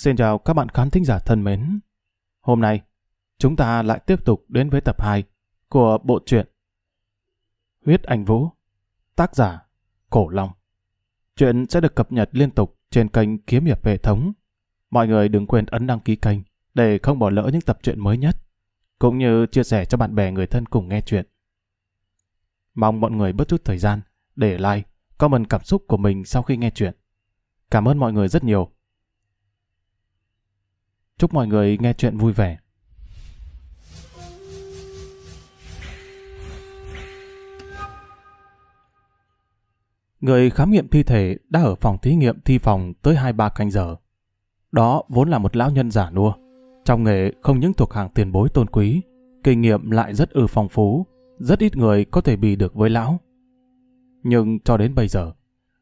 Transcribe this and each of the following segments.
Xin chào các bạn khán thính giả thân mến. Hôm nay, chúng ta lại tiếp tục đến với tập 2 của bộ truyện Huyết Anh Vũ, tác giả Cổ Long. Chuyện sẽ được cập nhật liên tục trên kênh Kiếm Hiệp Hệ Thống. Mọi người đừng quên ấn đăng ký kênh để không bỏ lỡ những tập truyện mới nhất, cũng như chia sẻ cho bạn bè người thân cùng nghe chuyện. Mong mọi người bớt chút thời gian để like, comment cảm xúc của mình sau khi nghe chuyện. Cảm ơn mọi người rất nhiều. Chúc mọi người nghe chuyện vui vẻ. Người khám nghiệm thi thể đã ở phòng thí nghiệm thi phòng tới 2-3 canh giờ. Đó vốn là một lão nhân giả nua. Trong nghề không những thuộc hàng tiền bối tôn quý, kinh nghiệm lại rất ư phong phú, rất ít người có thể bì được với lão. Nhưng cho đến bây giờ,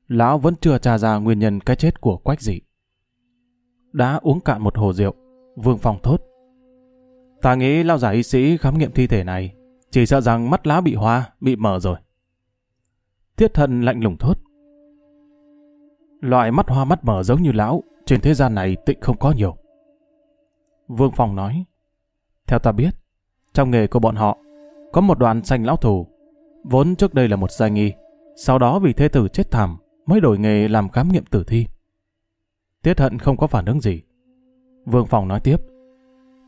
lão vẫn chưa tra ra nguyên nhân cái chết của quách dị. Đã uống cạn một hồ rượu, Vương Phong thốt. Ta nghĩ lao giả y sĩ khám nghiệm thi thể này, chỉ sợ rằng mắt lá bị hoa, bị mở rồi. Tiết thần lạnh lùng thốt. Loại mắt hoa mắt mở giống như lão, trên thế gian này tịnh không có nhiều. Vương Phong nói, theo ta biết, trong nghề của bọn họ, có một đoàn sanh lão thù, vốn trước đây là một giai nghi, sau đó vì thế tử chết thảm mới đổi nghề làm khám nghiệm tử thi. Tiết hận không có phản ứng gì. Vương Phong nói tiếp,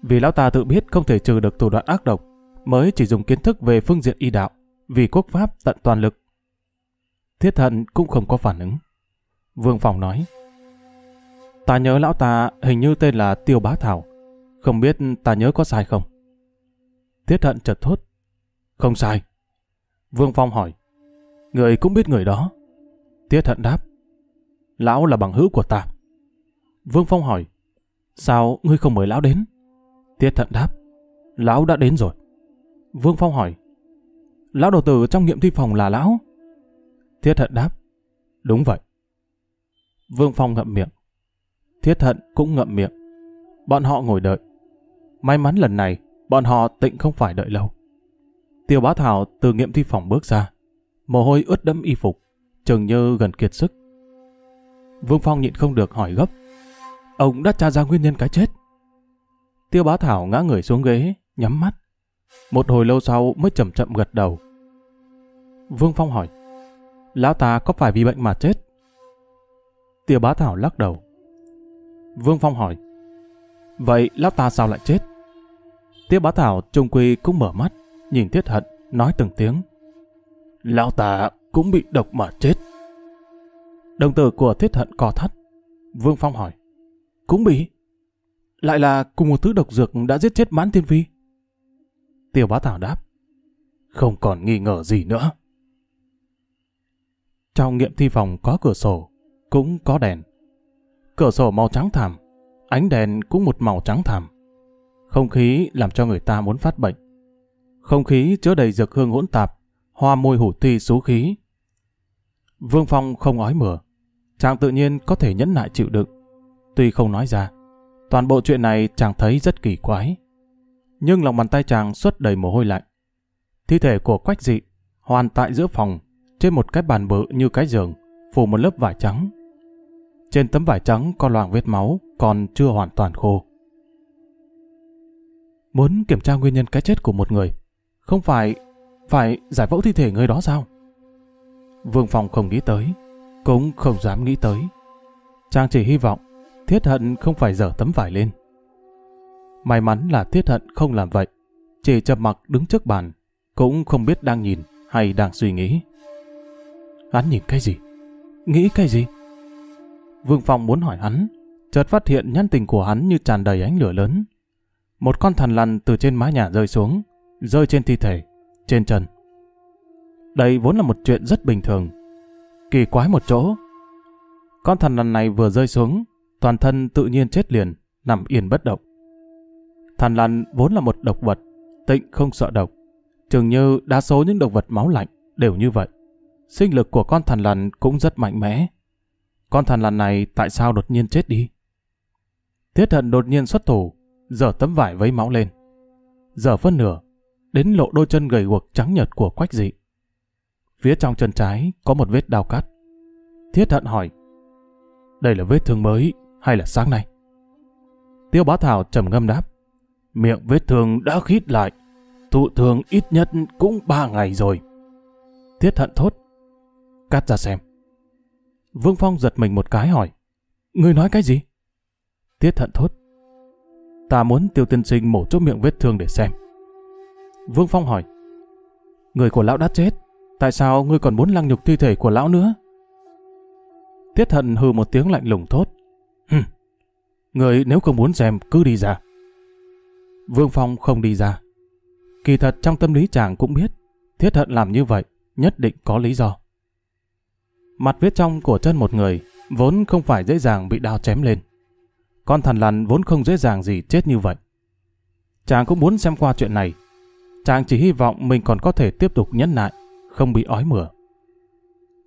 vì lão ta tự biết không thể trừ được thủ đoạn ác độc, mới chỉ dùng kiến thức về phương diện y đạo, vì quốc pháp tận toàn lực. Thiết hận cũng không có phản ứng. Vương Phong nói, ta nhớ lão ta hình như tên là Tiêu Bá Thảo, không biết ta nhớ có sai không? Thiết hận chợt thốt, không sai. Vương Phong hỏi, người cũng biết người đó. Tiết hận đáp, lão là bằng hữu của ta. Vương Phong hỏi, sao ngươi không mời lão đến? Tiết thận đáp, lão đã đến rồi. Vương Phong hỏi, lão đầu tử trong nghiệm thi phòng là lão? Thiết thận đáp, đúng vậy. Vương Phong ngậm miệng. Thiết thận cũng ngậm miệng. Bọn họ ngồi đợi. May mắn lần này, bọn họ tịnh không phải đợi lâu. Tiêu bá thảo từ nghiệm thi phòng bước ra. Mồ hôi ướt đẫm y phục, chừng như gần kiệt sức. Vương Phong nhịn không được hỏi gấp. Ông đã tra ra nguyên nhân cái chết. Tiêu bá thảo ngã người xuống ghế, nhắm mắt. Một hồi lâu sau mới chậm chậm gật đầu. Vương Phong hỏi. Lão ta có phải vì bệnh mà chết? Tiêu bá thảo lắc đầu. Vương Phong hỏi. Vậy lão ta sao lại chết? Tiêu bá thảo trung quy cũng mở mắt, nhìn thiết hận, nói từng tiếng. Lão ta cũng bị độc mà chết. Đồng tử của thiết hận co thắt. Vương Phong hỏi. Cũng bị? Lại là cùng một thứ độc dược đã giết chết mãn tiên phi? Tiêu bá thảo đáp. Không còn nghi ngờ gì nữa. Trong nghiệm thi phòng có cửa sổ, cũng có đèn. Cửa sổ màu trắng thảm, ánh đèn cũng một màu trắng thảm. Không khí làm cho người ta muốn phát bệnh. Không khí chứa đầy dược hương hỗn tạp, hoa môi hủ thi xú khí. Vương Phong không ói mửa. Chàng tự nhiên có thể nhẫn nại chịu đựng. Tuy không nói ra, toàn bộ chuyện này chàng thấy rất kỳ quái. Nhưng lòng bàn tay chàng xuất đầy mồ hôi lạnh. Thi thể của quách dị hoàn tại giữa phòng trên một cái bàn bự như cái giường, phủ một lớp vải trắng. Trên tấm vải trắng có loang vết máu, còn chưa hoàn toàn khô. Muốn kiểm tra nguyên nhân cái chết của một người, không phải phải giải phẫu thi thể người đó sao? Vương phòng không nghĩ tới, cũng không dám nghĩ tới. Chàng chỉ hy vọng thiết hận không phải dở tấm vải lên. May mắn là thiết hận không làm vậy, chỉ chập mặc đứng trước bàn, cũng không biết đang nhìn hay đang suy nghĩ. Hắn nhìn cái gì? Nghĩ cái gì? Vương Phong muốn hỏi hắn, chợt phát hiện nhân tình của hắn như tràn đầy ánh lửa lớn. Một con thần lằn từ trên mái nhà rơi xuống, rơi trên thi thể, trên chân. Đây vốn là một chuyện rất bình thường. Kỳ quái một chỗ. Con thần lằn này vừa rơi xuống, toàn thân tự nhiên chết liền, nằm yên bất động. thằn lằn vốn là một độc vật, tịnh không sợ độc. Chừng như đa số những độc vật máu lạnh đều như vậy sinh lực của con thằn lằn cũng rất mạnh mẽ. Con thằn lằn này tại sao đột nhiên chết đi? Thiết hận đột nhiên xuất thủ, dở tấm vải vấy máu lên. Dở phân nửa, đến lộ đôi chân gầy guộc trắng nhợt của quách dị. Phía trong chân trái có một vết đau cắt. Thiết hận hỏi, đây là vết thương mới hay là sáng nay? Tiêu bá thảo trầm ngâm đáp. Miệng vết thương đã khít lại. Thụ thương ít nhất cũng ba ngày rồi. Thiết hận thốt. Cắt ra xem. Vương Phong giật mình một cái hỏi. Ngươi nói cái gì? Tiết hận thốt. Ta muốn tiêu tiên sinh mổ chốt miệng vết thương để xem. Vương Phong hỏi. Người của lão đã chết. Tại sao ngươi còn muốn lăng nhục thi thể của lão nữa? Tiết hận hừ một tiếng lạnh lùng thốt. Người nếu không muốn xem cứ đi ra. Vương Phong không đi ra. Kỳ thật trong tâm lý chàng cũng biết thiết hận làm như vậy nhất định có lý do. Mặt vết trong của chân một người vốn không phải dễ dàng bị đao chém lên. Con thần lằn vốn không dễ dàng gì chết như vậy. Chàng cũng muốn xem qua chuyện này. Chàng chỉ hy vọng mình còn có thể tiếp tục nhẫn nại, không bị ói mửa.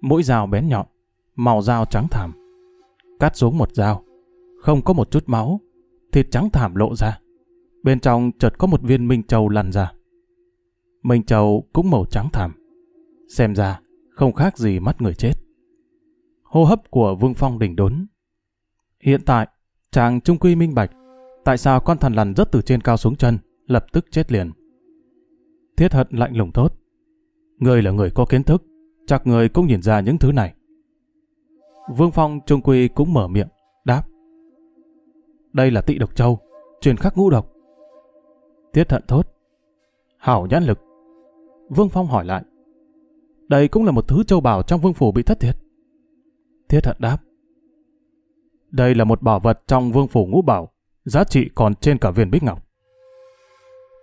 Mũi dao bén nhọn, màu dao trắng thảm. Cắt xuống một dao, không có một chút máu, thịt trắng thảm lộ ra. Bên trong chợt có một viên minh châu lăn ra. Minh châu cũng màu trắng thảm. Xem ra, không khác gì mắt người chết. Hô hấp của Vương Phong đỉnh đốn. Hiện tại, chàng trung quy minh bạch, tại sao con thần lằn rớt từ trên cao xuống chân, lập tức chết liền. Thiết hận lạnh lùng tốt. Người là người có kiến thức, chắc người cũng nhìn ra những thứ này. Vương Phong trung quy cũng mở miệng. Đây là tị độc châu, truyền khắc ngũ độc. Tiết hận thốt. Hảo nhãn lực. Vương Phong hỏi lại. Đây cũng là một thứ châu bảo trong vương phủ bị thất thiệt. tiết hận đáp. Đây là một bảo vật trong vương phủ ngũ bảo, giá trị còn trên cả viên bích ngọc.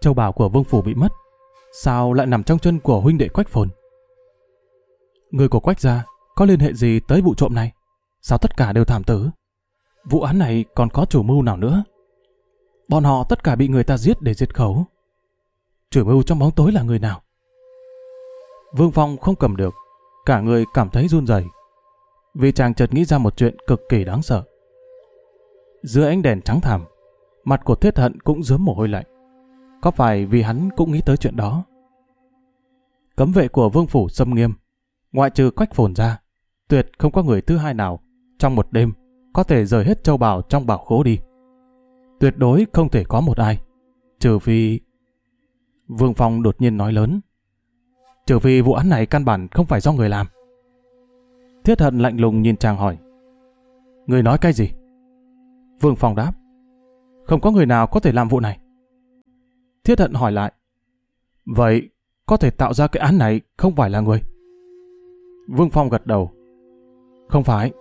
Châu bảo của vương phủ bị mất, sao lại nằm trong chân của huynh đệ Quách Phồn? Người của Quách gia có liên hệ gì tới vụ trộm này? Sao tất cả đều thảm tử? Vụ án này còn có chủ mưu nào nữa? Bọn họ tất cả bị người ta giết để diệt khẩu. Chủ mưu trong bóng tối là người nào? Vương Phong không cầm được, cả người cảm thấy run rẩy vì chàng chợt nghĩ ra một chuyện cực kỳ đáng sợ. Dưới ánh đèn trắng thảm, mặt của Thiết Hận cũng dướm mồ hôi lạnh. Có phải vì hắn cũng nghĩ tới chuyện đó? Cấm vệ của vương phủ xâm nghiêm, ngoại trừ quách phồn ra, tuyệt không có người thứ hai nào trong một đêm có thể rời hết châu bào trong bảo khố đi. Tuyệt đối không thể có một ai, trừ phi... Vương Phong đột nhiên nói lớn. Trừ phi vụ án này căn bản không phải do người làm. Thiết hận lạnh lùng nhìn chàng hỏi. Người nói cái gì? Vương Phong đáp. Không có người nào có thể làm vụ này. Thiết hận hỏi lại. Vậy, có thể tạo ra cái án này không phải là người? Vương Phong gật đầu. Không phải.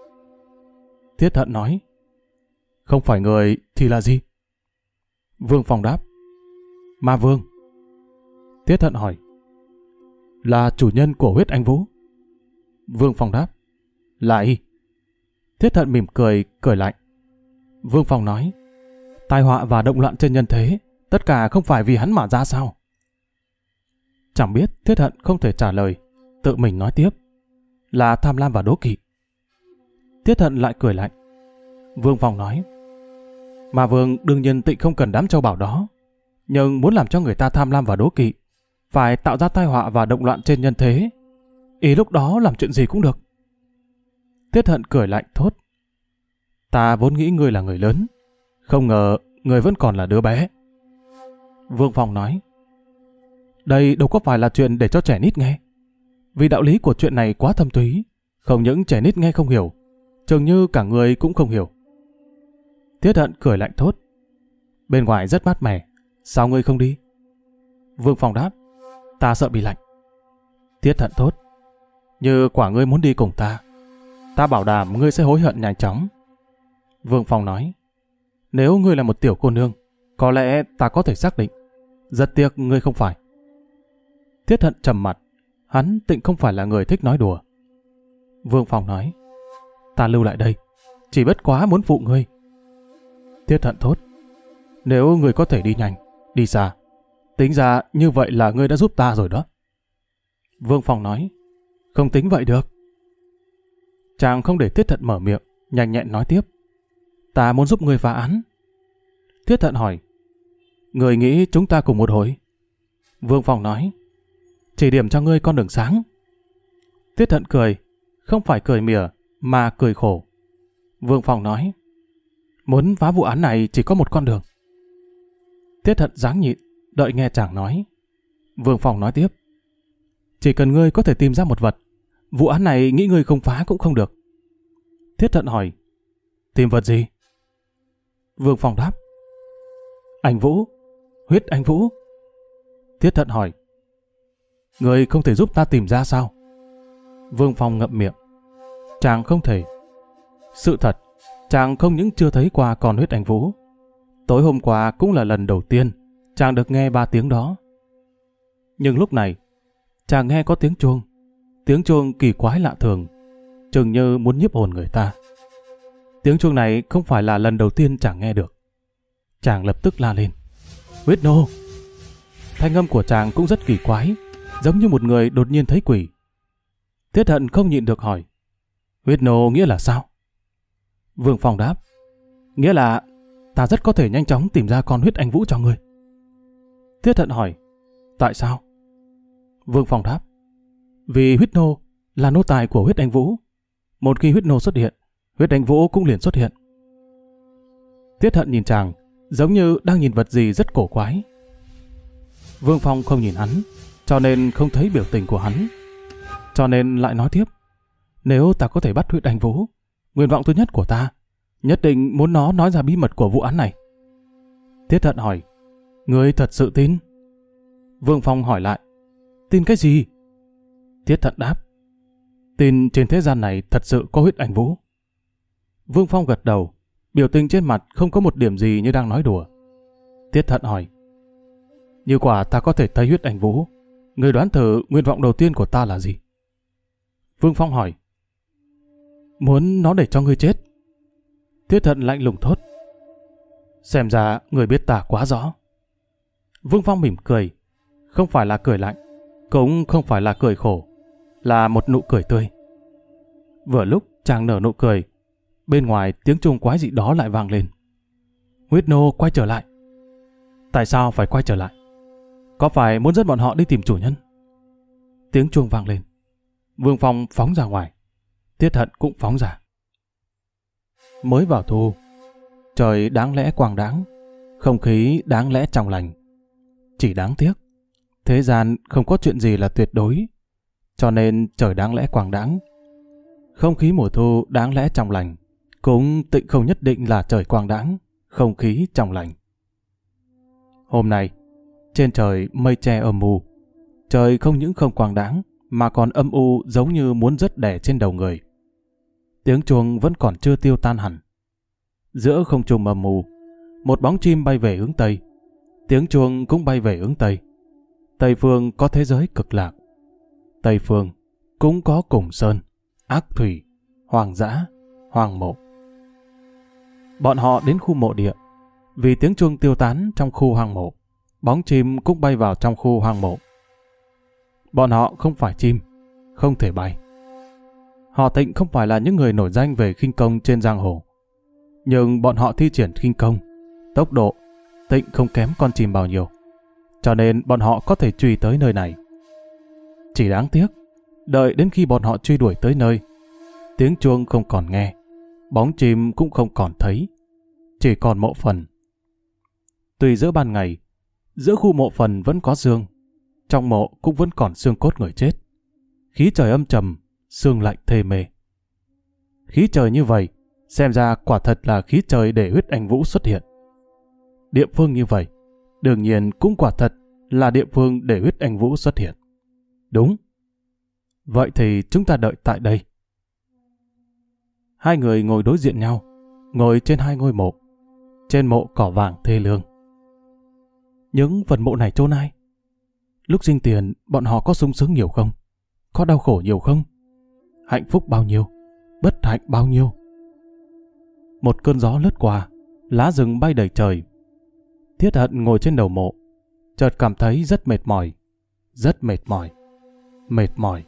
Thiết hận nói. Không phải người thì là gì? Vương Phong đáp. Ma Vương. Thiết hận hỏi. Là chủ nhân của huyết anh Vũ. Vương Phong đáp. là y. Thiết thận mỉm cười, cười lạnh. Vương Phong nói, tai họa và động loạn trên nhân thế, tất cả không phải vì hắn mà ra sao? Chẳng biết thiết hận không thể trả lời, tự mình nói tiếp, là tham lam và đố kỵ. Tiết hận lại cười lạnh. Vương Phong nói, mà Vương đương nhiên tịnh không cần đám châu bảo đó, nhưng muốn làm cho người ta tham lam và đố kỵ, phải tạo ra tai họa và động loạn trên nhân thế. Ý lúc đó làm chuyện gì cũng được. Tiết hận cười lạnh thốt. Ta vốn nghĩ ngươi là người lớn. Không ngờ người vẫn còn là đứa bé. Vương Phong nói. Đây đâu có phải là chuyện để cho trẻ nít nghe. Vì đạo lý của chuyện này quá thâm túy. Không những trẻ nít nghe không hiểu. Chừng như cả người cũng không hiểu. Tiết hận cười lạnh thốt. Bên ngoài rất mát mẻ. Sao ngươi không đi? Vương Phong đáp. Ta sợ bị lạnh. Tiết hận thốt. Như quả ngươi muốn đi cùng ta Ta bảo đảm ngươi sẽ hối hận nhanh chóng. Vương Phong nói, nếu ngươi là một tiểu cô nương, có lẽ ta có thể xác định. Rất tiếc ngươi không phải. Thiết hận trầm mặt, hắn tịnh không phải là người thích nói đùa. Vương Phong nói, ta lưu lại đây, chỉ bất quá muốn phụ ngươi tiết hận thốt, nếu người có thể đi nhanh, đi xa, tính ra như vậy là ngươi đã giúp ta rồi đó. Vương Phong nói, không tính vậy được. Chàng không để tiết Thận mở miệng, nhanh nhẹn nói tiếp. Ta muốn giúp người phá án. tiết Thận hỏi. Người nghĩ chúng ta cùng một hồi. Vương Phong nói. Chỉ điểm cho ngươi con đường sáng. tiết Thận cười. Không phải cười mỉa, mà cười khổ. Vương Phong nói. Muốn phá vụ án này chỉ có một con đường. Tiết hận dáng nhịn, đợi nghe chàng nói. Vương Phong nói tiếp. Chỉ cần ngươi có thể tìm ra một vật, vụ án này nghĩ ngươi không phá cũng không được. Thiết thận hỏi, tìm vật gì? Vương Phong đáp, anh Vũ, huyết anh Vũ. Thiết thận hỏi, người không thể giúp ta tìm ra sao? Vương Phong ngậm miệng, chàng không thể. Sự thật, chàng không những chưa thấy qua con huyết anh Vũ. Tối hôm qua cũng là lần đầu tiên chàng được nghe ba tiếng đó. Nhưng lúc này, chàng nghe có tiếng chuông. Tiếng chuông kỳ quái lạ thường, chừng như muốn nhiếp hồn người ta. Tiếng chuông này không phải là lần đầu tiên chàng nghe được. Chàng lập tức la lên. Huyết nô! Thanh âm của chàng cũng rất kỳ quái, giống như một người đột nhiên thấy quỷ. Thiết hận không nhịn được hỏi. Huyết nô nghĩa là sao? Vương Phong đáp. Nghĩa là ta rất có thể nhanh chóng tìm ra con huyết anh Vũ cho ngươi. Thiết hận hỏi. Tại sao? Vương Phong đáp. Vì huyết nô là nô tài của huyết anh Vũ. Một khi huyết nô xuất hiện, huyết anh Vũ cũng liền xuất hiện. Tiết hận nhìn chàng, giống như đang nhìn vật gì rất cổ quái. Vương Phong không nhìn hắn, cho nên không thấy biểu tình của hắn. Cho nên lại nói tiếp, nếu ta có thể bắt huyết anh Vũ, nguyện vọng thứ nhất của ta, nhất định muốn nó nói ra bí mật của vụ án này. Tiết Thận hỏi, người thật sự tin? Vương Phong hỏi lại, tin cái gì? Tiết thận đáp. Tin trên thế gian này thật sự có huyết ảnh vũ. Vương Phong gật đầu, biểu tình trên mặt không có một điểm gì như đang nói đùa. Tiết thận hỏi. Như quả ta có thể thấy huyết ảnh vũ, người đoán thử nguyện vọng đầu tiên của ta là gì? Vương Phong hỏi. Muốn nó để cho ngươi chết. Thiết thận lạnh lùng thốt. Xem ra người biết ta quá rõ. Vương Phong mỉm cười, không phải là cười lạnh, cũng không phải là cười khổ, là một nụ cười tươi. Vừa lúc chàng nở nụ cười, bên ngoài tiếng chuông quái dị đó lại vang lên. Huyết nô quay trở lại. Tại sao phải quay trở lại? Có phải muốn dẫn bọn họ đi tìm chủ nhân? Tiếng chuông vang lên. Vương Phong phóng ra ngoài. Tiết hận cũng phóng ra. Mới vào thu, trời đáng lẽ quang đáng, không khí đáng lẽ trong lành. Chỉ đáng tiếc, thế gian không có chuyện gì là tuyệt đối cho nên trời đáng lẽ quang đáng. Không khí mùa thu đáng lẽ trong lành, cũng tịnh không nhất định là trời quang đáng, không khí trong lành. Hôm nay, trên trời mây che âm u, trời không những không quang đáng, mà còn âm u giống như muốn rớt đẻ trên đầu người. Tiếng chuông vẫn còn chưa tiêu tan hẳn. Giữa không trung mờ mù, một bóng chim bay về hướng Tây. Tiếng chuông cũng bay về hướng Tây. Tây phương có thế giới cực lạc. Tây Phương cũng có cùng sơn, ác thủy, hoàng dã, hoàng mộ. Bọn họ đến khu mộ địa, vì tiếng chuông tiêu tán trong khu hoàng mộ, bóng chim cũng bay vào trong khu hoàng mộ. Bọn họ không phải chim, không thể bay. Họ tịnh không phải là những người nổi danh về khinh công trên giang hồ. Nhưng bọn họ thi triển khinh công, tốc độ, tịnh không kém con chim bao nhiêu. Cho nên bọn họ có thể truy tới nơi này. Chỉ đáng tiếc, đợi đến khi bọn họ truy đuổi tới nơi, tiếng chuông không còn nghe, bóng chim cũng không còn thấy, chỉ còn mộ phần. Tuy giữa ban ngày, giữa khu mộ phần vẫn có dương, trong mộ cũng vẫn còn xương cốt người chết. Khí trời âm trầm, xương lạnh thê mê. Khí trời như vậy, xem ra quả thật là khí trời để huyết anh Vũ xuất hiện. Địa phương như vậy, đương nhiên cũng quả thật là địa phương để huyết anh Vũ xuất hiện. Đúng. Vậy thì chúng ta đợi tại đây. Hai người ngồi đối diện nhau, ngồi trên hai ngôi mộ. Trên mộ cỏ vàng thê lương. Những phần mộ này chôn ai? Lúc sinh tiền, bọn họ có sung sướng nhiều không? Có đau khổ nhiều không? Hạnh phúc bao nhiêu? Bất hạnh bao nhiêu? Một cơn gió lướt qua, lá rừng bay đầy trời. Thiết hận ngồi trên đầu mộ, chợt cảm thấy rất mệt mỏi, rất mệt mỏi mệt mỏi.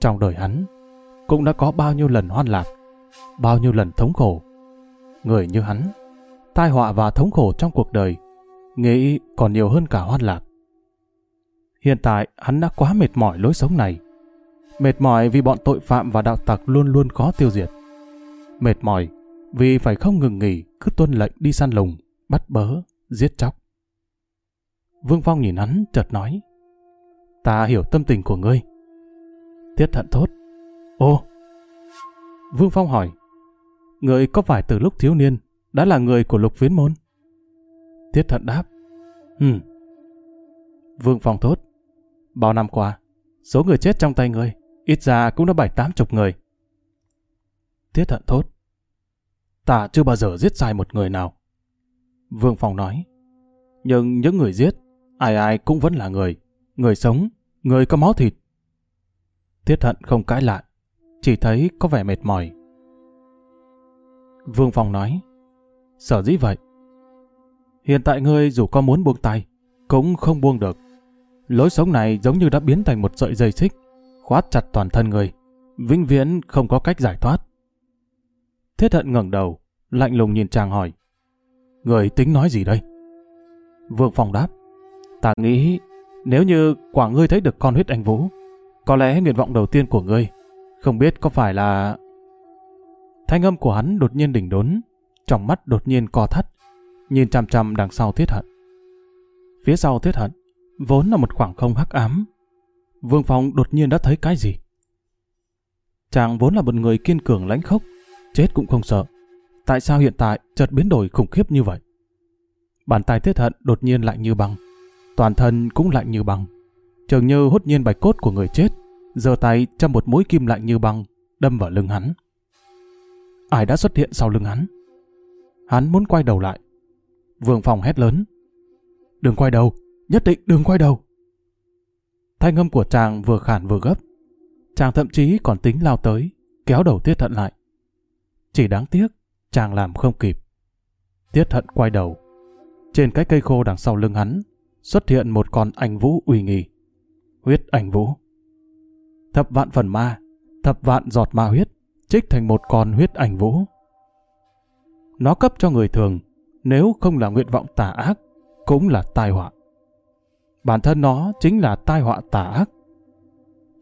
Trong đời hắn, cũng đã có bao nhiêu lần hoan lạc, bao nhiêu lần thống khổ. Người như hắn, tai họa và thống khổ trong cuộc đời, nghĩ còn nhiều hơn cả hoan lạc. Hiện tại hắn đã quá mệt mỏi lối sống này. Mệt mỏi vì bọn tội phạm và đạo tặc luôn luôn khó tiêu diệt. Mệt mỏi vì phải không ngừng nghỉ cứ tuân lệnh đi săn lùng, bắt bớ, giết chóc. Vương Phong nhìn hắn chợt nói, ta hiểu tâm tình của ngươi. Tiết thận thốt, ô. Vương Phong hỏi, Ngươi có phải từ lúc thiếu niên đã là người của lục viễn môn? Tiết thận đáp, Ừm. Vương Phong thốt, bao năm qua, số người chết trong tay ngươi ít ra cũng đã bảy tám chục người. Tiết Hận thốt, ta chưa bao giờ giết sai một người nào. Vương Phong nói, nhưng những người giết, ai ai cũng vẫn là người, người sống, người có máu thịt. Tiết Hận không cãi lại, chỉ thấy có vẻ mệt mỏi. Vương Phong nói, sở dĩ vậy. Hiện tại ngươi dù có muốn buông tay, cũng không buông được. Lối sống này giống như đã biến thành một sợi dây xích, khóa chặt toàn thân người, vĩnh viễn không có cách giải thoát. Thiết hận ngẩng đầu, lạnh lùng nhìn chàng hỏi. Người tính nói gì đây? Vương Phong đáp. Ta nghĩ nếu như quả ngươi thấy được con huyết anh Vũ, có lẽ nguyện vọng đầu tiên của ngươi, không biết có phải là... Thanh âm của hắn đột nhiên đỉnh đốn, trong mắt đột nhiên co thắt, nhìn chằm chằm đằng sau thiết hận. Phía sau thiết hận, vốn là một khoảng không hắc ám. Vương Phong đột nhiên đã thấy cái gì? Chàng vốn là một người kiên cường lãnh khốc, chết cũng không sợ. Tại sao hiện tại chợt biến đổi khủng khiếp như vậy? Bàn tay thiết hận đột nhiên lạnh như băng. Toàn thân cũng lạnh như băng. Trường như hút nhiên bạch cốt của người chết, giơ tay trong một mũi kim lạnh như băng, đâm vào lưng hắn. Ai đã xuất hiện sau lưng hắn? Hắn muốn quay đầu lại. Vương Phong hét lớn. Đừng quay đầu, nhất định đừng quay đầu. Thanh âm của chàng vừa khản vừa gấp. Chàng thậm chí còn tính lao tới, kéo đầu Tiết Thận lại. Chỉ đáng tiếc, chàng làm không kịp. Tiết Thận quay đầu. Trên cái cây khô đằng sau lưng hắn, xuất hiện một con ảnh vũ uy nghi. Huyết ảnh vũ. Thập vạn phần ma, thập vạn giọt ma huyết, trích thành một con huyết ảnh vũ. Nó cấp cho người thường, nếu không là nguyện vọng tà ác, cũng là tai họa. Bản thân nó chính là tai họa tà ác.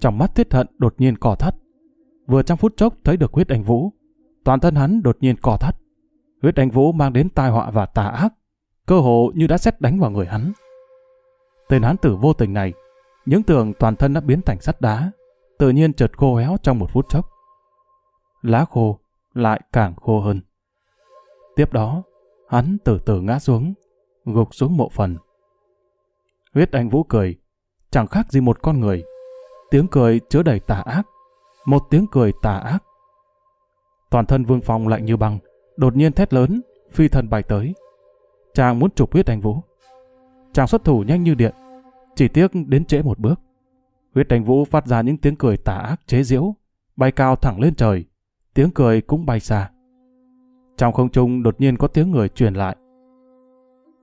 Trong mắt thiết hận đột nhiên cò thắt. Vừa trong phút chốc thấy được huyết anh Vũ, toàn thân hắn đột nhiên cò thắt. Huyết anh Vũ mang đến tai họa và tà ác, cơ hồ như đã xét đánh vào người hắn. Tên hắn tử vô tình này, những tường toàn thân đã biến thành sắt đá, tự nhiên chợt khô héo trong một phút chốc. Lá khô lại càng khô hơn. Tiếp đó, hắn từ từ ngã xuống, gục xuống mộ phần. Huyết Anh Vũ cười, chẳng khác gì một con người. Tiếng cười chứa đầy tà ác, một tiếng cười tà ác. Toàn thân Vương Phong lạnh như băng, đột nhiên thét lớn, phi thần bay tới. Chàng muốn chụp huyết anh Vũ. Chàng xuất thủ nhanh như điện, chỉ tiếc đến trễ một bước. Huyết anh Vũ phát ra những tiếng cười tà ác chế giễu, bay cao thẳng lên trời, tiếng cười cũng bay xa. Trong không trung đột nhiên có tiếng người truyền lại.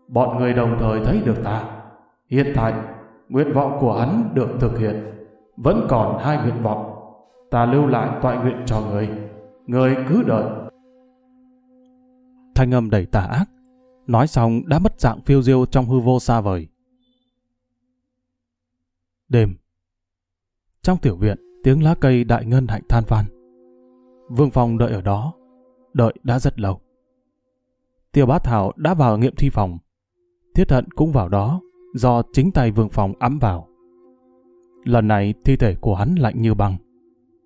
Bọn người đồng thời thấy được ta. Hiện tại, nguyện vọng của hắn được thực hiện. Vẫn còn hai nguyện vọng. Ta lưu lại toại nguyện cho người. Người cứ đợi. Thanh âm đầy tà ác. Nói xong đã mất dạng phiêu diêu trong hư vô xa vời. Đêm Trong tiểu viện, tiếng lá cây đại ngân hạnh than van. Vương Phong đợi ở đó, đợi đã rất lâu. Tiêu bá Thảo đã vào nghiệm thi phòng. Thiết hận cũng vào đó, do chính tay Vương Phong ấm vào. Lần này thi thể của hắn lạnh như băng.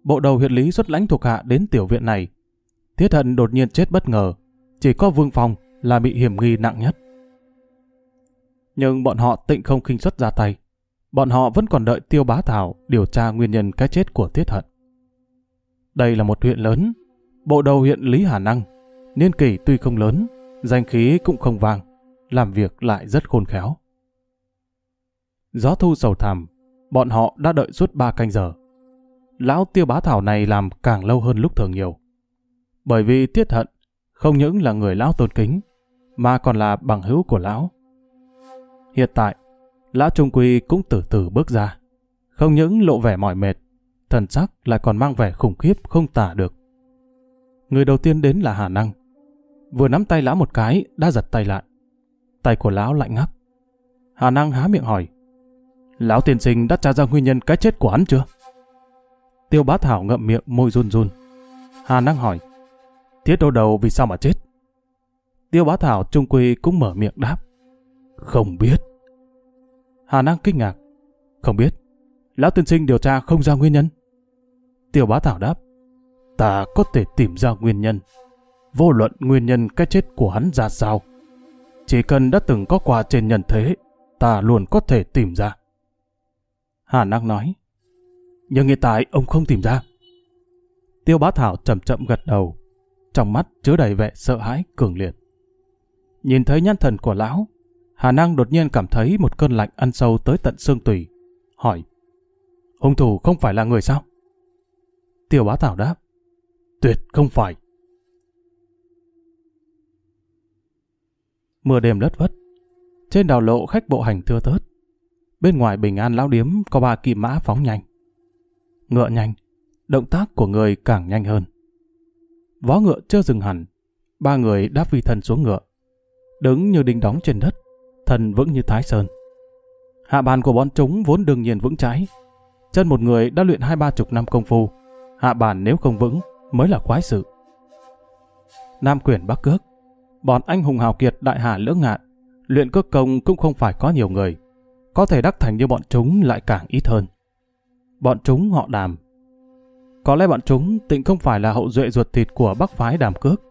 Bộ đầu huyện lý xuất lãnh thuộc hạ đến tiểu viện này. Thiết hận đột nhiên chết bất ngờ, chỉ có Vương Phong là bị hiểm nghi nặng nhất. Nhưng bọn họ tịnh không khinh xuất ra tay. Bọn họ vẫn còn đợi Tiêu Bá Thảo điều tra nguyên nhân cái chết của Thiết Hận. Đây là một huyện lớn, bộ đầu huyện Lý Hà Năng. Niên kỷ tuy không lớn, danh khí cũng không vang, làm việc lại rất khôn khéo. Gió thu sầu thẳm, bọn họ đã đợi suốt ba canh giờ. Lão tiêu bá thảo này làm càng lâu hơn lúc thường nhiều. Bởi vì tiết hận không những là người lão tôn kính, mà còn là bằng hữu của lão. Hiện tại, lão trung quy cũng từ từ bước ra. Không những lộ vẻ mỏi mệt, thần sắc lại còn mang vẻ khủng khiếp không tả được. Người đầu tiên đến là Hà Năng. Vừa nắm tay lão một cái, đã giật tay lại. Tay của lão lạnh ngắt. Hà Năng há miệng hỏi. Lão tiên sinh đã tra ra nguyên nhân cái chết của hắn chưa? Tiêu bá thảo ngậm miệng môi run run. Hà Năng hỏi. Thiết đô đầu vì sao mà chết? Tiêu bá thảo trung quy cũng mở miệng đáp. Không biết. Hà Năng kinh ngạc. Không biết. Lão tiên sinh điều tra không ra nguyên nhân. Tiêu bá thảo đáp. Ta có thể tìm ra nguyên nhân. Vô luận nguyên nhân cái chết của hắn ra sao. Chỉ cần đã từng có quà trên nhân thế, ta luôn có thể tìm ra. Hà Năng nói. Nhưng hiện tại ông không tìm ra. Tiêu bá thảo chậm chậm gật đầu. Trong mắt chứa đầy vẻ sợ hãi cường liệt. Nhìn thấy nhân thần của lão, Hà Năng đột nhiên cảm thấy một cơn lạnh ăn sâu tới tận xương tủy. Hỏi, hung thủ không phải là người sao? Tiêu bá thảo đáp, tuyệt không phải. Mưa đêm lất vất, trên đào lộ khách bộ hành thưa thớt. Bên ngoài bình an lão điếm có ba kỵ mã phóng nhanh. Ngựa nhanh, động tác của người càng nhanh hơn. Vó ngựa chưa dừng hẳn, ba người đáp vi thần xuống ngựa, đứng như đinh đóng trên đất, thần vững như thái sơn. Hạ bàn của bọn chúng vốn đương nhiên vững trái. Chân một người đã luyện hai ba chục năm công phu, hạ bàn nếu không vững mới là quái sự. Nam quyển Bắc Cước, bọn anh hùng hào kiệt đại hà lưỡng ngạn, luyện cước công cũng không phải có nhiều người, có thể đắc thành như bọn chúng lại càng ít hơn. Bọn chúng họ đàm. Có lẽ bọn chúng tịnh không phải là hậu duệ ruột thịt của bắc phái đàm cước,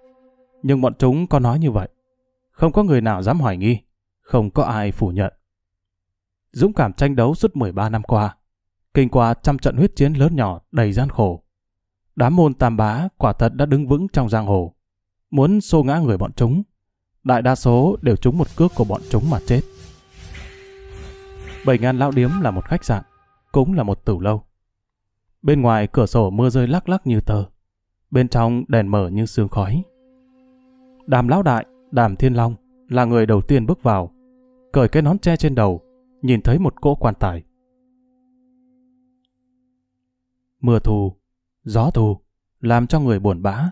nhưng bọn chúng có nói như vậy. Không có người nào dám hoài nghi, không có ai phủ nhận. Dũng cảm tranh đấu suốt 13 năm qua, kinh qua trăm trận huyết chiến lớn nhỏ đầy gian khổ. Đám môn tam bá quả thật đã đứng vững trong giang hồ, muốn xô ngã người bọn chúng. Đại đa số đều trúng một cước của bọn chúng mà chết. Bảy ngàn lão điếm là một khách sạn, cũng là một tử lâu. Bên ngoài cửa sổ mưa rơi lắc lắc như tờ, bên trong đèn mở như sương khói. Đàm lão đại Đàm Thiên Long là người đầu tiên bước vào, cởi cái nón che trên đầu, nhìn thấy một cỗ quan tài. Mưa thù, gió thù, làm cho người buồn bã.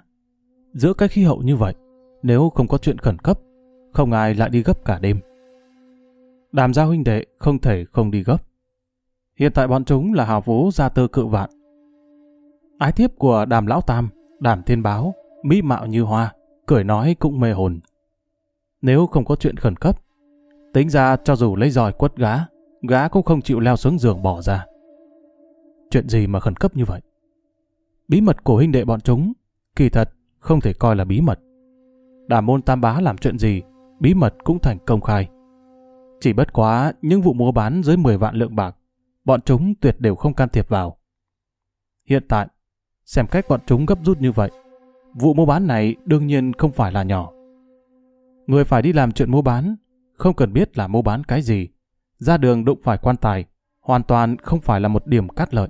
Giữa cái khí hậu như vậy, nếu không có chuyện khẩn cấp, không ai lại đi gấp cả đêm. Đàm gia huynh đệ không thể không đi gấp. Hiện tại bọn chúng là hào vũ gia tư cự vạn. Ái thiếp của đàm lão tam, đàm thiên báo, mỹ mạo như hoa, cười nói cũng mê hồn. Nếu không có chuyện khẩn cấp, tính ra cho dù lấy giỏi quất gã, gã cũng không chịu leo xuống giường bỏ ra. Chuyện gì mà khẩn cấp như vậy? Bí mật của huynh đệ bọn chúng, kỳ thật không thể coi là bí mật. Đàm môn tam bá làm chuyện gì, bí mật cũng thành công khai. Chỉ bất quá những vụ mua bán dưới 10 vạn lượng bạc, bọn chúng tuyệt đều không can thiệp vào. Hiện tại, xem cách bọn chúng gấp rút như vậy, vụ mua bán này đương nhiên không phải là nhỏ. Người phải đi làm chuyện mua bán, không cần biết là mua bán cái gì. Ra đường đụng phải quan tài, hoàn toàn không phải là một điểm cắt lợi.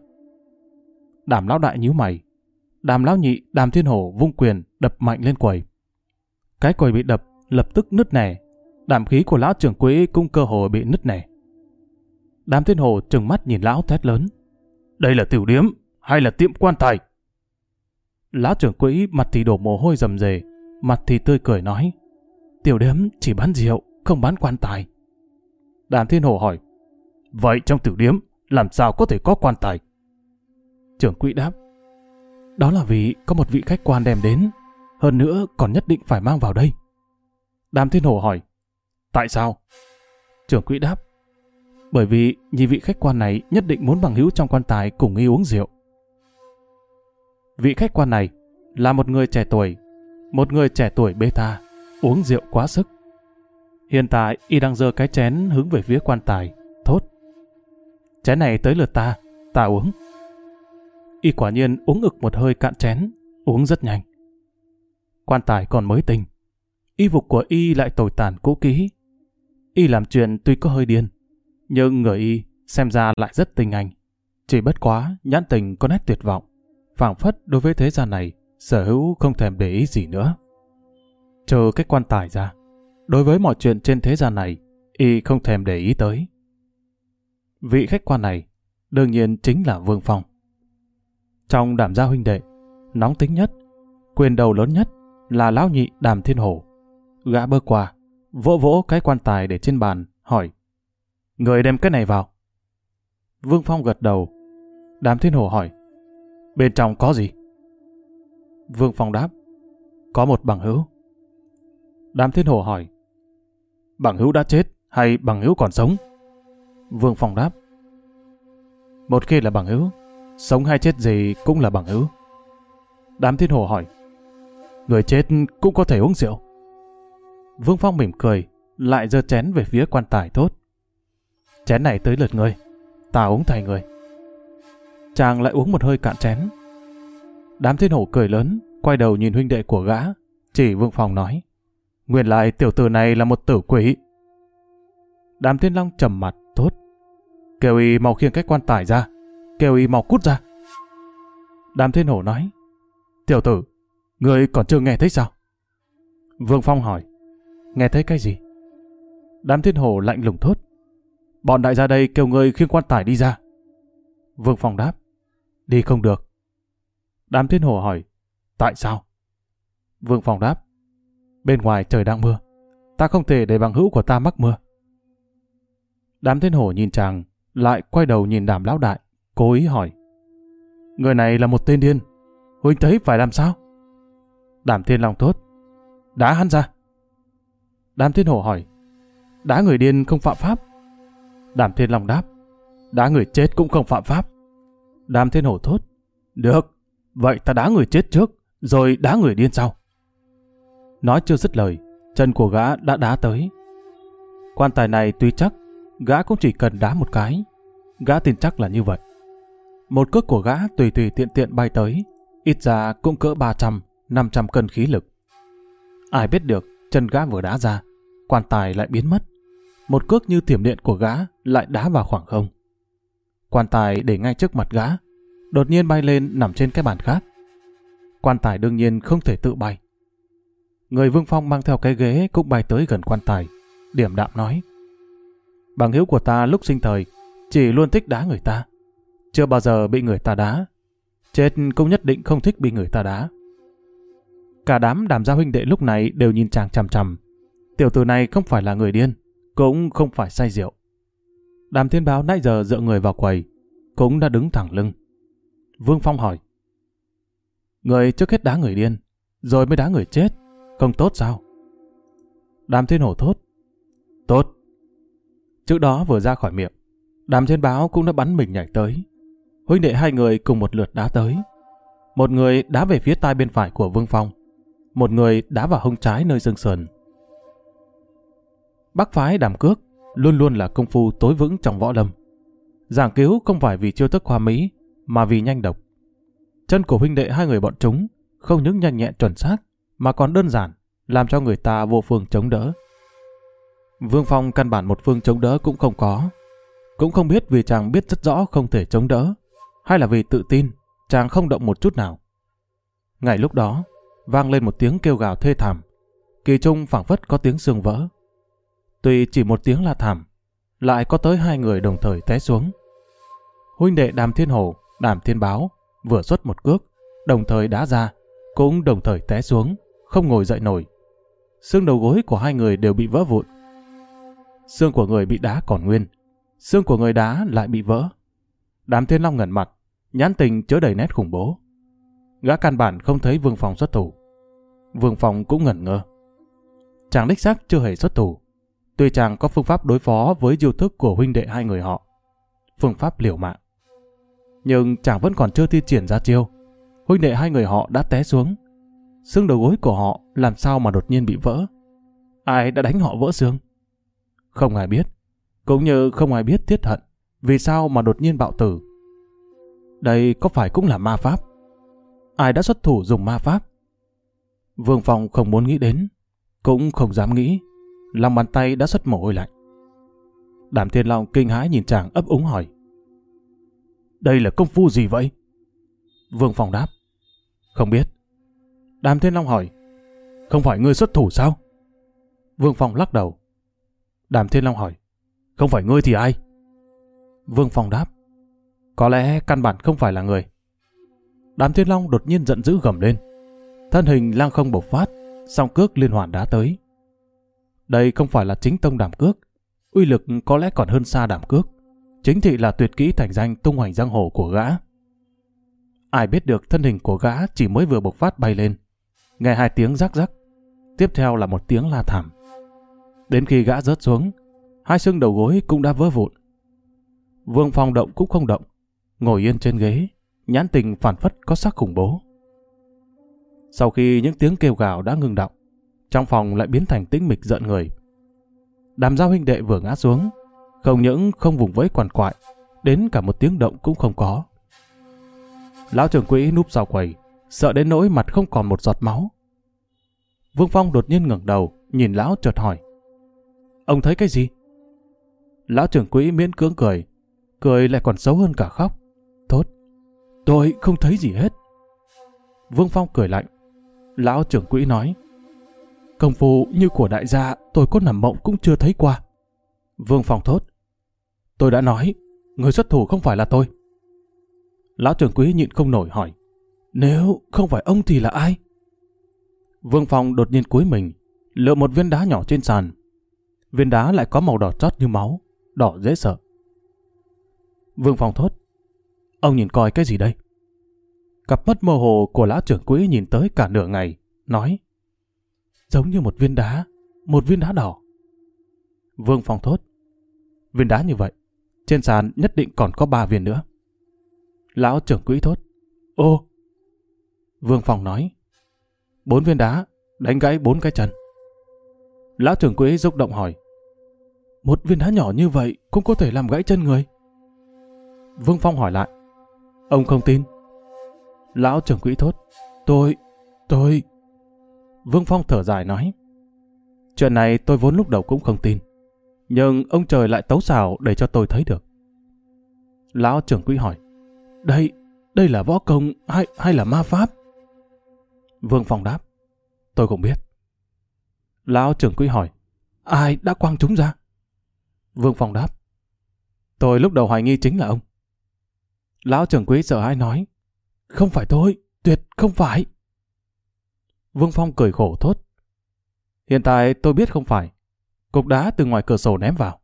Đàm lão đại nhíu mày. Đàm lão nhị, đàm thiên hổ vung quyền, đập mạnh lên quầy. Cái quầy bị đập, lập tức nứt nẻ. Đàm khí của lão trưởng quỹ cũng cơ hồ bị nứt nẻ. đám thiên hồ trừng mắt nhìn lão thét lớn. Đây là tiểu điếm, hay là tiệm quan tài? Lão trưởng quỹ mặt thì đổ mồ hôi rầm rề, mặt thì tươi cười nói. Tiểu điếm chỉ bán rượu, không bán quan tài. Đàm Thiên Hồ hỏi, Vậy trong tiểu điếm, làm sao có thể có quan tài? Trưởng quỹ đáp, Đó là vì có một vị khách quan đem đến, hơn nữa còn nhất định phải mang vào đây. Đàm Thiên Hồ hỏi, Tại sao? Trưởng quỹ đáp, Bởi vì nhị vị khách quan này nhất định muốn bằng hữu trong quan tài cùng y uống rượu. Vị khách quan này là một người trẻ tuổi, một người trẻ tuổi beta, uống rượu quá sức. Hiện tại y đang giơ cái chén hướng về phía quan tài, thốt. Chén này tới lượt ta, ta uống. Y quả nhiên uống ực một hơi cạn chén, uống rất nhanh. Quan tài còn mới tinh. Y phục của y lại tồi tàn cũ kỹ. Y làm chuyện tuy có hơi điên, nhưng người y xem ra lại rất tình anh. Chỉ bất quá, nhãn tình có nét tuyệt vọng. phảng phất đối với thế gian này, sở hữu không thèm để ý gì nữa. Chờ cái quan tài ra. Đối với mọi chuyện trên thế gian này, y không thèm để ý tới. Vị khách quan này, đương nhiên chính là Vương Phong. Trong đảm gia huynh đệ, nóng tính nhất, quyền đầu lớn nhất là lão nhị đàm thiên hổ. Gã bơ qua, vỗ vỗ cái quan tài để trên bàn, hỏi. Người đem cái này vào. Vương Phong gật đầu. Đàm thiên hồ hỏi. Bên trong có gì? Vương Phong đáp. có một bằng hữu. Đàm Thiên Hồ hỏi, bằng hữu đã chết hay bằng hữu còn sống? Vương Phong đáp, một khi là bằng hữu, sống hay chết gì cũng là bằng hữu. Đàm Thiên Hồ hỏi, người chết cũng có thể uống rượu. Vương Phong mỉm cười, lại giơ chén về phía quan tài thốt. Chén này tới lượt người, ta uống thay người. Chàng lại uống một hơi cạn chén. Đám thiên hổ cười lớn, quay đầu nhìn huynh đệ của gã, chỉ Vương Phong nói. Nguyên lại tiểu tử này là một tử quỷ. Đám thiên long trầm mặt, tốt. Kêu y mau khiêng cái quan tài ra, kêu y mau cút ra. Đám thiên hổ nói. Tiểu tử, người còn chưa nghe thấy sao? Vương Phong hỏi. Nghe thấy cái gì? Đám thiên hổ lạnh lùng thốt. Bọn đại gia đây kêu người khiêng quan tài đi ra. Vương Phong đáp. Đi không được. Đám thiên hổ hỏi. Tại sao? Vương Phong đáp. Bên ngoài trời đang mưa. Ta không thể để bằng hữu của ta mắc mưa. Đám thiên hổ nhìn chàng, lại quay đầu nhìn đàm lão đại, cố ý hỏi. Người này là một tên điên. Huynh thấy phải làm sao? Đàm thiên long thốt: Đá hắn ra. Đàm thiên hổ hỏi. Đá người điên không phạm pháp. Đàm thiên long đáp. Đá người chết cũng không phạm pháp. Đàm thiên hổ thốt. Được, vậy ta đá người chết trước, rồi đá người điên sau. Nói chưa dứt lời, chân của gã đã đá tới. Quan tài này tuy chắc, gã cũng chỉ cần đá một cái. Gã tin chắc là như vậy. Một cước của gã tùy tùy tiện tiện bay tới, ít ra cũng cỡ 300, 500 cân khí lực. Ai biết được, chân gã vừa đá ra, quan tài lại biến mất. Một cước như tiềm điện của gã lại đá vào khoảng không. Quan tài để ngay trước mặt gã, đột nhiên bay lên nằm trên cái bàn khác. Quan tài đương nhiên không thể tự bay. Người Vương Phong mang theo cái ghế cũng bay tới gần quan tài, điểm đạm nói. Bằng hữu của ta lúc sinh thời, chỉ luôn thích đá người ta. Chưa bao giờ bị người ta đá. Chết cũng nhất định không thích bị người ta đá. Cả đám đàm gia huynh đệ lúc này đều nhìn chàng chằm chằm. Tiểu tử này không phải là người điên, cũng không phải say rượu. Đàm thiên báo nãy giờ dựa người vào quầy, cũng đã đứng thẳng lưng. Vương Phong hỏi. Người trước hết đá người điên, rồi mới đá người chết, không tốt sao? Đàm thiên hổ thốt. Tốt. Trước đó vừa ra khỏi miệng, đàm thiên báo cũng đã bắn mình nhảy tới. Huynh đệ hai người cùng một lượt đá tới. Một người đá về phía tai bên phải của Vương Phong, một người đá vào hông trái nơi dương sườn. Bắc phái đàm cước luôn luôn là công phu tối vững trong võ lâm. Giảng cứu không phải vì chiêu thức khoa mỹ, mà vì nhanh độc. Chân của huynh đệ hai người bọn chúng không những nhanh nhẹn chuẩn xác, mà còn đơn giản, làm cho người ta vô phương chống đỡ. Vương Phong căn bản một phương chống đỡ cũng không có. Cũng không biết vì chàng biết rất rõ không thể chống đỡ, hay là vì tự tin, chàng không động một chút nào. Ngày lúc đó, vang lên một tiếng kêu gào thê thảm. Kỳ trung phảng phất có tiếng xương vỡ. Tuy chỉ một tiếng là thảm, lại có tới hai người đồng thời té xuống. Huynh đệ Đàm Thiên Hồ, Đàm Thiên Báo vừa xuất một cước, đồng thời đá ra, cũng đồng thời té xuống, không ngồi dậy nổi. Xương đầu gối của hai người đều bị vỡ vụn. Xương của người bị đá còn nguyên, xương của người đá lại bị vỡ. Đàm Thiên Long ngẩn mặt, nhãn tình chứa đầy nét khủng bố. Gã căn bản không thấy Vương Phòng xuất thủ. Vương Phòng cũng ngẩn ngơ. Chàng đích xác chưa hề xuất thủ. Tuy chàng có phương pháp đối phó với diêu thức của huynh đệ hai người họ. Phương pháp liều mạng. Nhưng chàng vẫn còn chưa thi triển ra chiêu. Huynh đệ hai người họ đã té xuống. Xương đầu gối của họ làm sao mà đột nhiên bị vỡ. Ai đã đánh họ vỡ xương? Không ai biết. Cũng như không ai biết thiết hận. Vì sao mà đột nhiên bạo tử? Đây có phải cũng là ma pháp? Ai đã xuất thủ dùng ma pháp? Vương Phong không muốn nghĩ đến, cũng không dám nghĩ lòng bàn tay đã xuất mồ hôi lạnh. Đàm Thiên Long kinh hãi nhìn chàng ấp úng hỏi. Đây là công phu gì vậy? Vương Phong đáp. Không biết. Đàm Thiên Long hỏi. Không phải ngươi xuất thủ sao? Vương Phong lắc đầu. Đàm Thiên Long hỏi. Không phải ngươi thì ai? Vương Phong đáp. Có lẽ căn bản không phải là người đám Thiên Long đột nhiên giận dữ gầm lên. Thân hình lang không bộc phát, song cước liên hoàn đá tới. Đây không phải là chính tông đảm cước. Uy lực có lẽ còn hơn xa đảm cước. Chính thị là tuyệt kỹ thành danh tung hoành giang hồ của gã. Ai biết được thân hình của gã chỉ mới vừa bộc phát bay lên. nghe hai tiếng rắc rắc, tiếp theo là một tiếng la thảm. Đến khi gã rớt xuống, hai xương đầu gối cũng đã vỡ vụn. Vương Phong động cũng không động, ngồi yên trên ghế, nhãn tình phản phất có sắc khủng bố. Sau khi những tiếng kêu gào đã ngừng động, trong phòng lại biến thành tĩnh mịch giận người. Đàm giao huynh đệ vừa ngã xuống, không những không vùng vẫy quằn quại, đến cả một tiếng động cũng không có. Lão trưởng quỹ núp sau quầy, sợ đến nỗi mặt không còn một giọt máu. Vương Phong đột nhiên ngẩng đầu, nhìn lão chợt hỏi. Ông thấy cái gì? Lão trưởng quỹ miễn cưỡng cười, cười lại còn xấu hơn cả khóc. Tôi không thấy gì hết. Vương Phong cười lạnh. Lão trưởng quỹ nói, công phu như của đại gia tôi có nằm mộng cũng chưa thấy qua. Vương Phong thốt, tôi đã nói, người xuất thủ không phải là tôi. Lão trưởng quỹ nhịn không nổi hỏi, nếu không phải ông thì là ai? Vương Phong đột nhiên cúi mình, lựa một viên đá nhỏ trên sàn. Viên đá lại có màu đỏ chót như máu, đỏ dễ sợ. Vương Phong thốt, ông nhìn coi cái gì đây? Cặp mắt mơ hồ của lão trưởng quỹ nhìn tới cả nửa ngày, nói, giống như một viên đá, một viên đá đỏ. Vương Phong thốt, viên đá như vậy, trên sàn nhất định còn có ba viên nữa. Lão trưởng quỹ thốt, ô, Vương Phong nói, bốn viên đá, đánh gãy bốn cái chân. Lão trưởng quỹ rúc động hỏi, một viên đá nhỏ như vậy cũng có thể làm gãy chân người. Vương Phong hỏi lại, ông không tin. Lão trưởng quỹ thốt, tôi, tôi... Vương Phong thở dài nói, chuyện này tôi vốn lúc đầu cũng không tin, nhưng ông trời lại tấu xào để cho tôi thấy được. Lão trưởng quỹ hỏi, đây, đây là võ công hay, hay là ma pháp? Vương Phong đáp. Tôi không biết. Lão trưởng quỹ hỏi. Ai đã quăng chúng ra? Vương Phong đáp. Tôi lúc đầu hoài nghi chính là ông. Lão trưởng quý sợ ai nói. Không phải tôi, tuyệt không phải. Vương Phong cười khổ thốt. Hiện tại tôi biết không phải. Cục đá từ ngoài cửa sổ ném vào.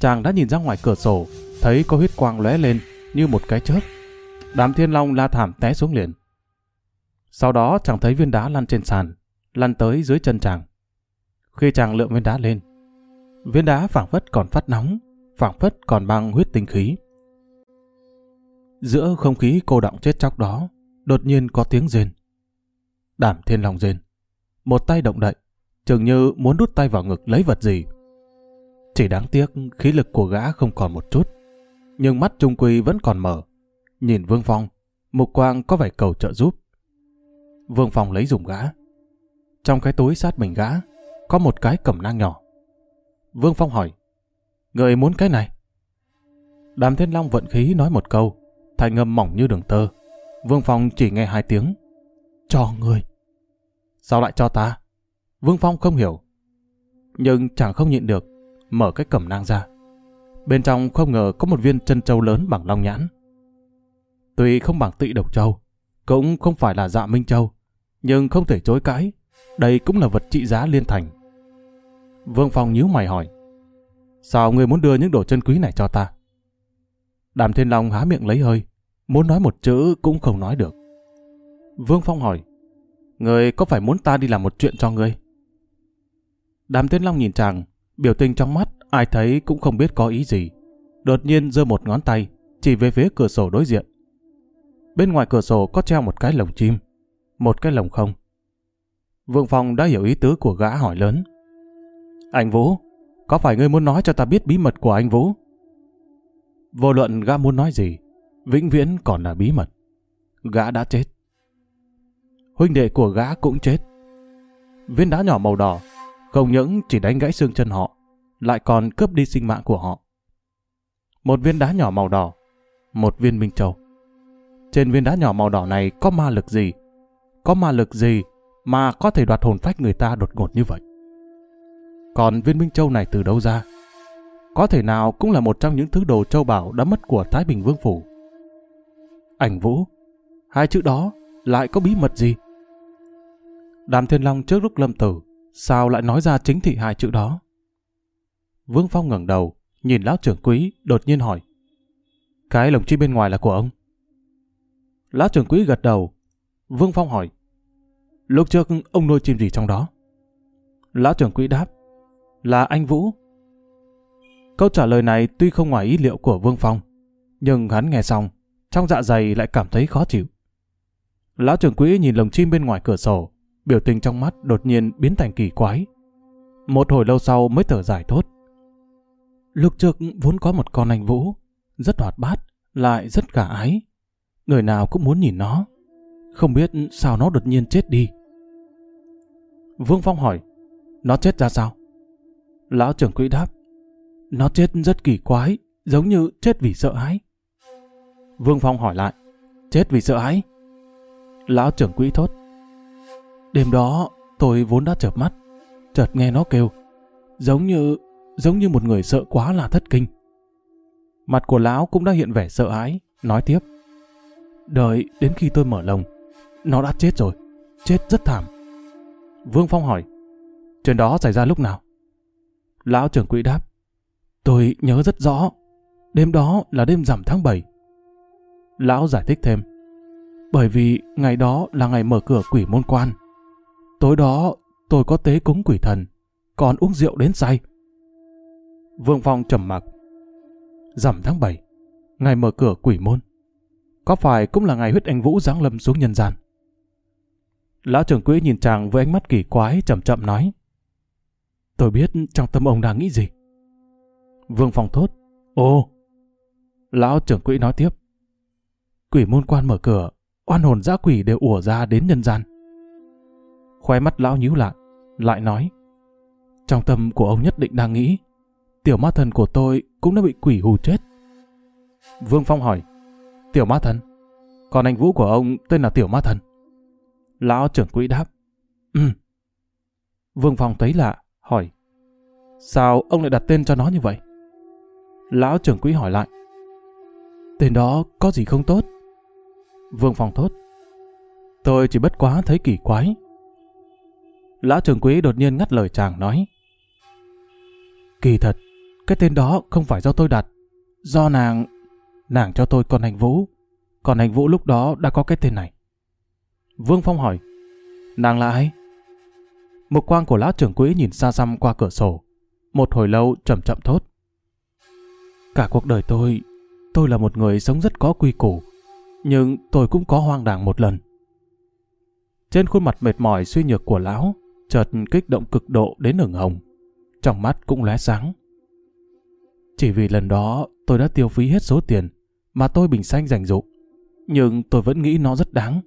Chàng đã nhìn ra ngoài cửa sổ, thấy có huyết quang lóe lên như một cái chớp. Đám thiên long la thảm té xuống liền. Sau đó chàng thấy viên đá lăn trên sàn, lăn tới dưới chân chàng. Khi chàng lượm viên đá lên, viên đá phảng phất còn phát nóng, phảng phất còn mang huyết tinh khí. Giữa không khí cô động chết chóc đó, đột nhiên có tiếng rên. Đảm thiên long rên. Một tay động đậy, chừng như muốn đút tay vào ngực lấy vật gì. Chỉ đáng tiếc khí lực của gã không còn một chút, nhưng mắt trung quy vẫn còn mở. Nhìn Vương Phong, Mục Quang có vẻ cầu trợ giúp. Vương Phong lấy dùng gã. Trong cái túi sát mình gã, có một cái cẩm nang nhỏ. Vương Phong hỏi, Người muốn cái này? Đàm Thiên Long vận khí nói một câu, thanh ngâm mỏng như đường tơ. Vương Phong chỉ nghe hai tiếng. Cho người. Sao lại cho ta? Vương Phong không hiểu. Nhưng chẳng không nhịn được, mở cái cẩm nang ra. Bên trong không ngờ có một viên chân châu lớn bằng long nhãn. Tuy không bằng tị độc châu, cũng không phải là dạ minh châu, nhưng không thể chối cãi, đây cũng là vật trị giá liên thành. Vương Phong nhíu mày hỏi, sao ngươi muốn đưa những đồ chân quý này cho ta? Đàm Thiên Long há miệng lấy hơi, muốn nói một chữ cũng không nói được. Vương Phong hỏi, người có phải muốn ta đi làm một chuyện cho ngươi? Đàm Thiên Long nhìn chàng, biểu tình trong mắt ai thấy cũng không biết có ý gì. Đột nhiên giơ một ngón tay, chỉ về phía cửa sổ đối diện. Bên ngoài cửa sổ có treo một cái lồng chim một cái lồng không. Vương Phong đã hiểu ý tứ của gã hỏi lớn. Anh Vũ, có phải ngươi muốn nói cho ta biết bí mật của anh Vũ? Vô luận gã muốn nói gì, vĩnh viễn còn là bí mật. Gã đã chết. Huynh đệ của gã cũng chết. Viên đá nhỏ màu đỏ, không những chỉ đánh gãy xương chân họ, lại còn cướp đi sinh mạng của họ. Một viên đá nhỏ màu đỏ, một viên minh châu. Trên viên đá nhỏ màu đỏ này có ma lực gì có ma lực gì mà có thể đoạt hồn phách người ta đột ngột như vậy? Còn viên Minh Châu này từ đâu ra? Có thể nào cũng là một trong những thứ đồ châu bảo đã mất của Thái Bình Vương Phủ. Ảnh Vũ, hai chữ đó lại có bí mật gì? Đàm Thiên Long trước lúc lâm tử, sao lại nói ra chính thị hai chữ đó? Vương Phong ngẩng đầu, nhìn lão trưởng quý, đột nhiên hỏi. Cái lồng chi bên ngoài là của ông. Lão trưởng quý gật đầu, Vương Phong hỏi, Lúc trước ông nuôi chim gì trong đó? Lão trưởng quý đáp. Là anh Vũ. Câu trả lời này tuy không ngoài ý liệu của Vương Phong, nhưng hắn nghe xong, trong dạ dày lại cảm thấy khó chịu. Lão trưởng quỹ nhìn lồng chim bên ngoài cửa sổ, biểu tình trong mắt đột nhiên biến thành kỳ quái. Một hồi lâu sau mới thở dài thốt. Lúc trước vốn có một con anh Vũ, rất hoạt bát, lại rất cả ái. Người nào cũng muốn nhìn nó. Không biết sao nó đột nhiên chết đi. Vương Phong hỏi, nó chết ra sao? Lão trưởng quỹ đáp, nó chết rất kỳ quái, giống như chết vì sợ hãi. Vương Phong hỏi lại, chết vì sợ hãi? Lão trưởng quỹ thốt, đêm đó tôi vốn đã chợp mắt, chợt nghe nó kêu, giống như, giống như một người sợ quá là thất kinh. Mặt của lão cũng đã hiện vẻ sợ hãi, nói tiếp, đợi đến khi tôi mở lồng, nó đã chết rồi, chết rất thảm. Vương Phong hỏi, chuyện đó xảy ra lúc nào? Lão trưởng quỹ đáp, tôi nhớ rất rõ, đêm đó là đêm rằm tháng 7. Lão giải thích thêm, bởi vì ngày đó là ngày mở cửa quỷ môn quan. Tối đó tôi có tế cúng quỷ thần, còn uống rượu đến say. Vương Phong trầm mặc. Rằm tháng 7, ngày mở cửa quỷ môn. Có phải cũng là ngày huyết anh Vũ giáng lâm xuống nhân gian? Lão trưởng quỹ nhìn chàng với ánh mắt kỳ quái chậm chậm nói. Tôi biết trong tâm ông đang nghĩ gì. Vương Phong thốt. Ồ! Lão trưởng quỹ nói tiếp. Quỷ môn quan mở cửa, oan hồn dã quỷ đều ùa ra đến nhân gian. Khóe mắt lão nhíu lại, lại nói. Trong tâm của ông nhất định đang nghĩ, tiểu ma thần của tôi cũng đã bị quỷ hù chết. Vương Phong hỏi, tiểu ma thần? Còn anh Vũ của ông tên là tiểu ma thần? Lão trưởng quỹ đáp. Ừ. Vương Phong thấy lạ, hỏi. Sao ông lại đặt tên cho nó như vậy? Lão trưởng quỹ hỏi lại. Tên đó có gì không tốt? Vương Phong thốt. Tôi chỉ bất quá thấy kỳ quái. Lão trưởng Quý đột nhiên ngắt lời chàng nói. Kỳ thật, cái tên đó không phải do tôi đặt. Do nàng... Nàng cho tôi con hành vũ. Còn hành vũ lúc đó đã có cái tên này. Vương Phong hỏi, nàng là ai? Một quang của lão trưởng quỹ nhìn xa xăm qua cửa sổ. Một hồi lâu chậm chậm thốt. Cả cuộc đời tôi, tôi là một người sống rất có quy củ, nhưng tôi cũng có hoang đàng một lần. Trên khuôn mặt mệt mỏi suy nhược của lão, chợt kích động cực độ đến ửng hồng. Trong mắt cũng lóe sáng. Chỉ vì lần đó tôi đã tiêu phí hết số tiền mà tôi bình sanh dành dụ, nhưng tôi vẫn nghĩ nó rất đáng.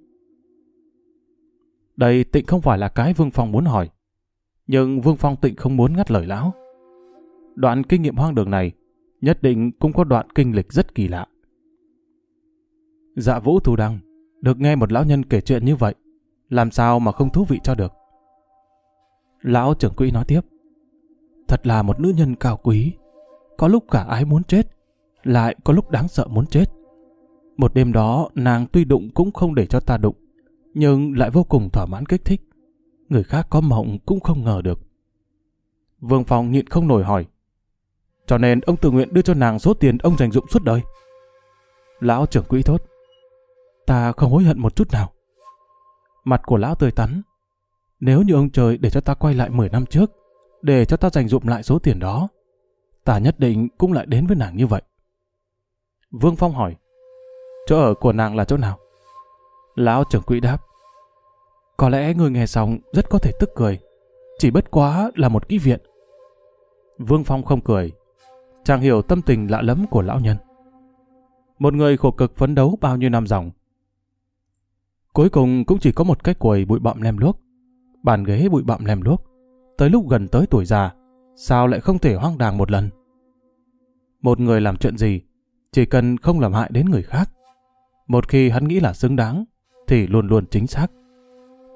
Đây tịnh không phải là cái Vương Phong muốn hỏi. Nhưng Vương Phong tịnh không muốn ngắt lời lão. Đoạn kinh nghiệm hoang đường này nhất định cũng có đoạn kinh lịch rất kỳ lạ. Dạ Vũ Thù Đăng, được nghe một lão nhân kể chuyện như vậy, làm sao mà không thú vị cho được. Lão trưởng quỹ nói tiếp, Thật là một nữ nhân cao quý, Có lúc cả ái muốn chết, Lại có lúc đáng sợ muốn chết Một đêm đó, nàng tuy đụng cũng không để cho ta đụng, nhưng lại vô cùng thỏa mãn kích thích. Người khác có mộng cũng không ngờ được. Vương Phong nhịn không nổi hỏi. Cho nên ông tự nguyện đưa cho nàng số tiền ông dành dụng suốt đời. Lão trưởng quỹ thốt. Ta không hối hận một chút nào. Mặt của lão tươi tắn. Nếu như ông trời để cho ta quay lại 10 năm trước, để cho ta dành dụm lại số tiền đó, ta nhất định cũng lại đến với nàng như vậy. Vương Phong hỏi, chỗ ở của nàng là chỗ nào? Lão trưởng quỹ đáp. Có lẽ người nghe xong rất có thể tức cười. Chỉ bất quá là một kỹ viện. Vương Phong không cười. Chàng hiểu tâm tình lạ lắm của lão nhân. Một người khổ cực phấn đấu bao nhiêu năm dòng. Cuối cùng cũng chỉ có một cái quầy bụi bặm lem luốc. Bàn ghế bụi bặm lem luốc. Tới lúc gần tới tuổi già, sao lại không thể hoang đàng một lần? Một người làm chuyện gì, chỉ cần không làm hại đến người khác. Một khi hắn nghĩ là xứng đáng, thì luôn luôn chính xác.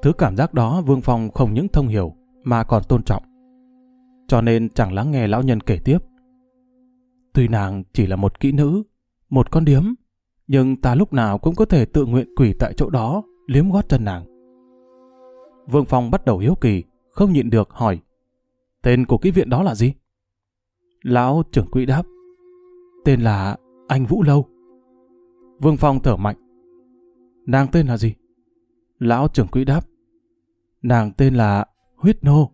Thứ cảm giác đó Vương Phong không những thông hiểu mà còn tôn trọng. Cho nên chẳng lắng nghe lão nhân kể tiếp. Tuy nàng chỉ là một kỹ nữ, một con điếm, nhưng ta lúc nào cũng có thể tự nguyện quỷ tại chỗ đó, liếm gót chân nàng. Vương Phong bắt đầu hiếu kỳ, không nhịn được hỏi. Tên của kỹ viện đó là gì? Lão trưởng quỹ đáp. Tên là Anh Vũ Lâu. Vương Phong thở mạnh. Nàng tên là gì? Lão trưởng quỹ đáp. Nàng tên là Huyết Nô.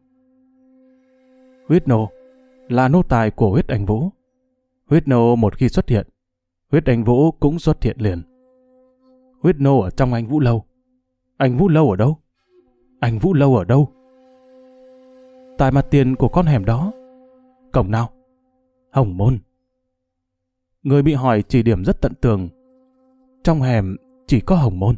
Huyết Nô là nô tài của huyết anh Vũ. Huyết Nô một khi xuất hiện, huyết anh Vũ cũng xuất hiện liền. Huyết Nô ở trong anh Vũ Lâu. Anh Vũ Lâu ở đâu? Anh Vũ Lâu ở đâu? Tại mặt tiền của con hẻm đó. Cổng nào? Hồng Môn. Người bị hỏi chỉ điểm rất tận tường. Trong hẻm chỉ có Hồng Môn.